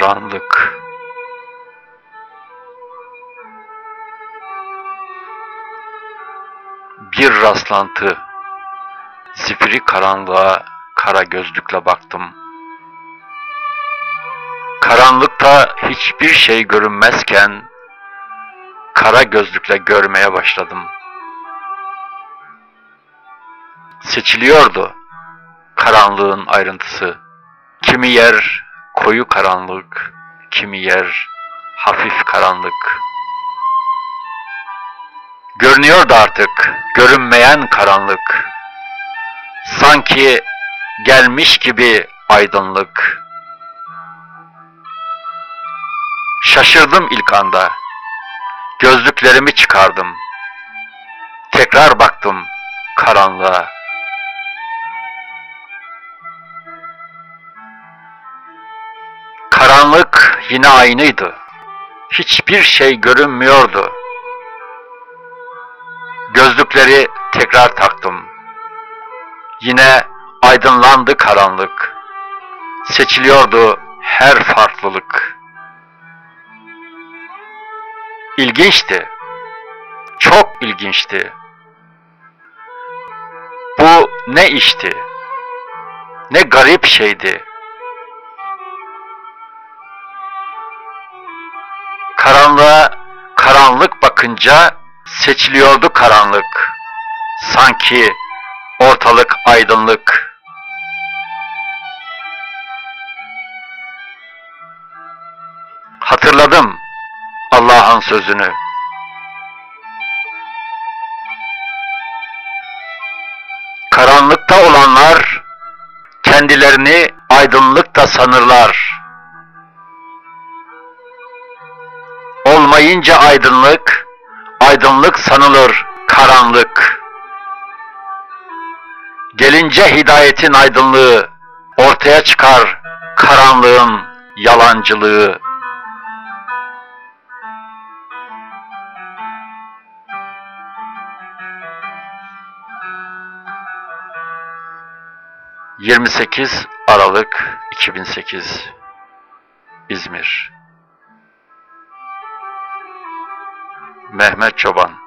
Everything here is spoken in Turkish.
karanlık. Bir rastlantı. Zifiri karanlığa kara gözlükle baktım. Karanlıkta hiçbir şey görünmezken kara gözlükle görmeye başladım. Seçiliyordu karanlığın ayrıntısı. Kimi yer koyu karanlık, kimi yer hafif karanlık. Görünüyordu artık görünmeyen karanlık. Sanki gelmiş gibi aydınlık. Şaşırdım ilk anda. Gözlüklerimi çıkardım. Tekrar baktım karanlığa. Karanlık yine aynıydı. Hiçbir şey görünmüyordu. Gözlükleri tekrar taktım. Yine aydınlandı karanlık. Seçiliyordu her farklılık. İlginçti. Çok ilginçti. Bu ne işti? Ne garip şeydi. Karanlığa karanlık bakınca seçiliyordu karanlık. Sanki ortalık aydınlık. Hatırladım Allah'ın sözünü. Karanlıkta olanlar kendilerini aydınlıkta sanırlar. Olmayınca aydınlık, aydınlık sanılır karanlık. Gelince hidayetin aydınlığı ortaya çıkar karanlığın yalancılığı. ...28 Aralık 2008 İzmir Mehmet Çoban